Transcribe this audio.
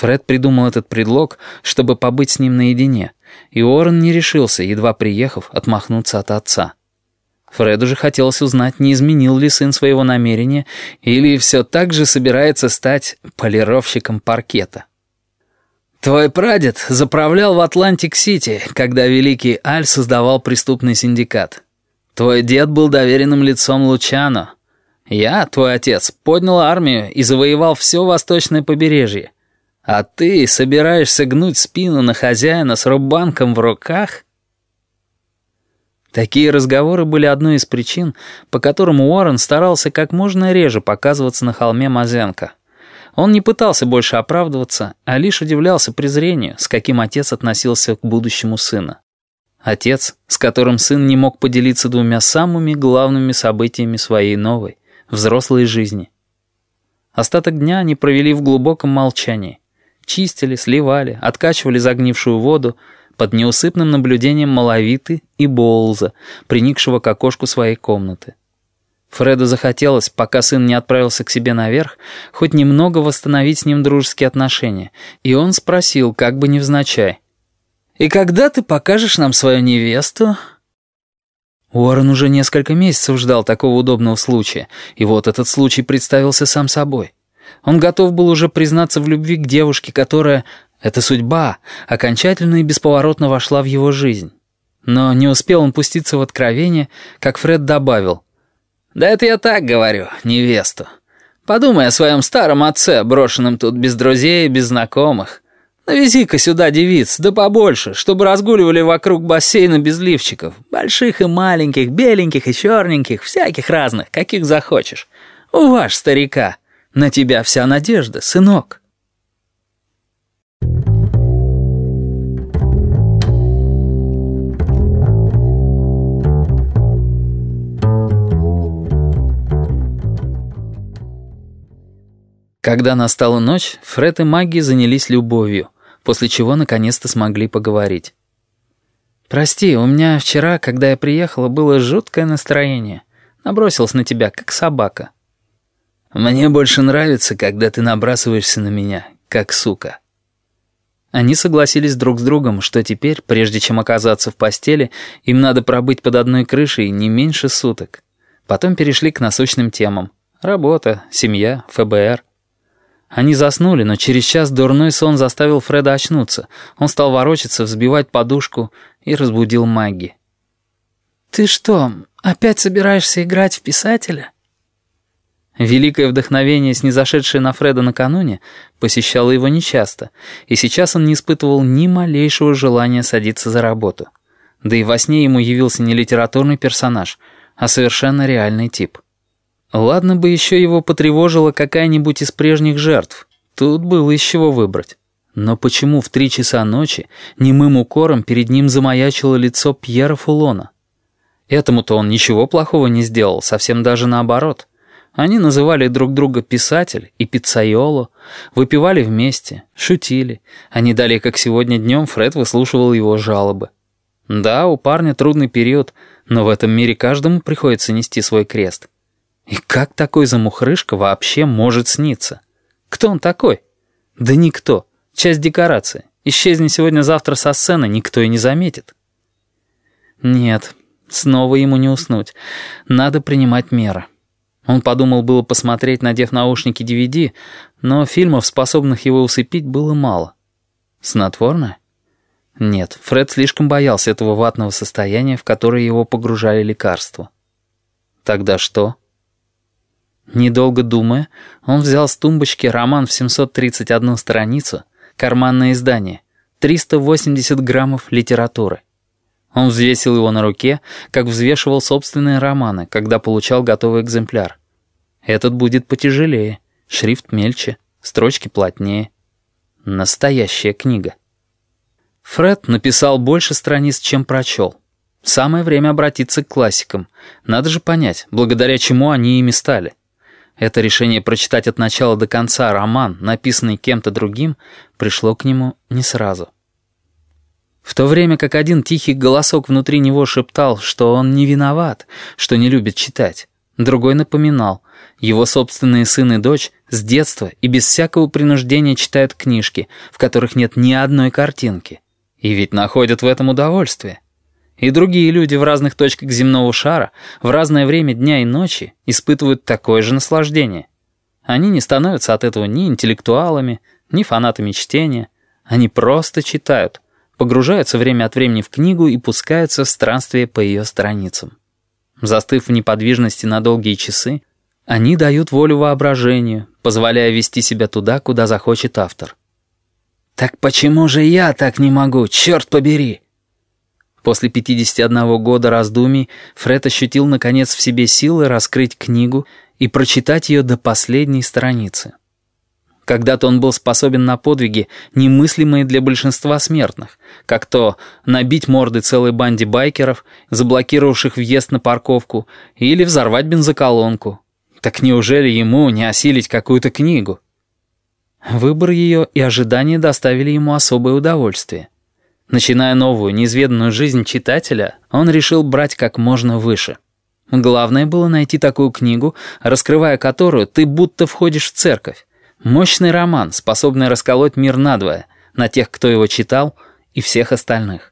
Фред придумал этот предлог, чтобы побыть с ним наедине, и Уоррен не решился, едва приехав, отмахнуться от отца. Фреду же хотелось узнать, не изменил ли сын своего намерения или все так же собирается стать полировщиком паркета. «Твой прадед заправлял в Атлантик-Сити, когда Великий Аль создавал преступный синдикат. Твой дед был доверенным лицом Лучано. Я, твой отец, поднял армию и завоевал все восточное побережье. А ты собираешься гнуть спину на хозяина с рубанком в руках?» Такие разговоры были одной из причин, по которым Уоррен старался как можно реже показываться на холме Мазенко. Он не пытался больше оправдываться, а лишь удивлялся презрению, с каким отец относился к будущему сына. Отец, с которым сын не мог поделиться двумя самыми главными событиями своей новой, взрослой жизни. Остаток дня они провели в глубоком молчании. Чистили, сливали, откачивали загнившую воду, под неусыпным наблюдением Маловиты и Боулза, приникшего к окошку своей комнаты. Фреду захотелось, пока сын не отправился к себе наверх, хоть немного восстановить с ним дружеские отношения, и он спросил, как бы невзначай. «И когда ты покажешь нам свою невесту?» Уоррен уже несколько месяцев ждал такого удобного случая, и вот этот случай представился сам собой. Он готов был уже признаться в любви к девушке, которая, эта судьба окончательно и бесповоротно вошла в его жизнь. Но не успел он пуститься в откровение, как Фред добавил. «Да это я так говорю, невесту. Подумай о своем старом отце, брошенном тут без друзей и без знакомых. Навези-ка сюда девиц, да побольше, чтобы разгуливали вокруг бассейна без лифчиков. Больших и маленьких, беленьких и черненьких, всяких разных, каких захочешь. Уваж старика. На тебя вся надежда, сынок». Когда настала ночь, Фред и Магги занялись любовью, после чего наконец-то смогли поговорить. «Прости, у меня вчера, когда я приехала, было жуткое настроение. Набросился на тебя, как собака». «Мне больше нравится, когда ты набрасываешься на меня, как сука». Они согласились друг с другом, что теперь, прежде чем оказаться в постели, им надо пробыть под одной крышей не меньше суток. Потом перешли к насущным темам. Работа, семья, ФБР. Они заснули, но через час дурной сон заставил Фреда очнуться. Он стал ворочаться, взбивать подушку и разбудил Магги. «Ты что, опять собираешься играть в писателя?» Великое вдохновение, снизошедшее на Фреда накануне, посещало его нечасто, и сейчас он не испытывал ни малейшего желания садиться за работу. Да и во сне ему явился не литературный персонаж, а совершенно реальный тип. Ладно бы еще его потревожила какая-нибудь из прежних жертв. Тут было из чего выбрать. Но почему в три часа ночи немым укором перед ним замаячило лицо Пьера Фулона? Этому-то он ничего плохого не сделал, совсем даже наоборот. Они называли друг друга писатель и пиццайоло, выпивали вместе, шутили. Они далее, как сегодня днем, Фред выслушивал его жалобы. Да, у парня трудный период, но в этом мире каждому приходится нести свой крест. И как такой замухрышка вообще может сниться? Кто он такой? Да никто. Часть декорации. Исчезни сегодня-завтра со сцены, никто и не заметит. Нет, снова ему не уснуть. Надо принимать меры. Он подумал было посмотреть, надев наушники DVD, но фильмов, способных его усыпить, было мало. Снотворное? Нет, Фред слишком боялся этого ватного состояния, в которое его погружали лекарства. Тогда что? Недолго думая, он взял с тумбочки роман в 731 страницу, карманное издание, 380 граммов литературы. Он взвесил его на руке, как взвешивал собственные романы, когда получал готовый экземпляр. Этот будет потяжелее, шрифт мельче, строчки плотнее. Настоящая книга. Фред написал больше страниц, чем прочел. Самое время обратиться к классикам. Надо же понять, благодаря чему они ими стали. Это решение прочитать от начала до конца роман, написанный кем-то другим, пришло к нему не сразу. В то время как один тихий голосок внутри него шептал, что он не виноват, что не любит читать, Другой напоминал, его собственные сын и дочь с детства и без всякого принуждения читают книжки, в которых нет ни одной картинки. И ведь находят в этом удовольствие. И другие люди в разных точках земного шара в разное время дня и ночи испытывают такое же наслаждение. Они не становятся от этого ни интеллектуалами, ни фанатами чтения. Они просто читают, погружаются время от времени в книгу и пускаются в странствие по ее страницам. Застыв в неподвижности на долгие часы, они дают волю воображению, позволяя вести себя туда, куда захочет автор. «Так почему же я так не могу, черт побери?» После 51 года раздумий Фред ощутил наконец в себе силы раскрыть книгу и прочитать ее до последней страницы. Когда-то он был способен на подвиги, немыслимые для большинства смертных, как то набить морды целой банде байкеров, заблокировавших въезд на парковку, или взорвать бензоколонку. Так неужели ему не осилить какую-то книгу? Выбор ее и ожидания доставили ему особое удовольствие. Начиная новую, неизведанную жизнь читателя, он решил брать как можно выше. Главное было найти такую книгу, раскрывая которую ты будто входишь в церковь. Мощный роман, способный расколоть мир надвое, на тех, кто его читал, и всех остальных.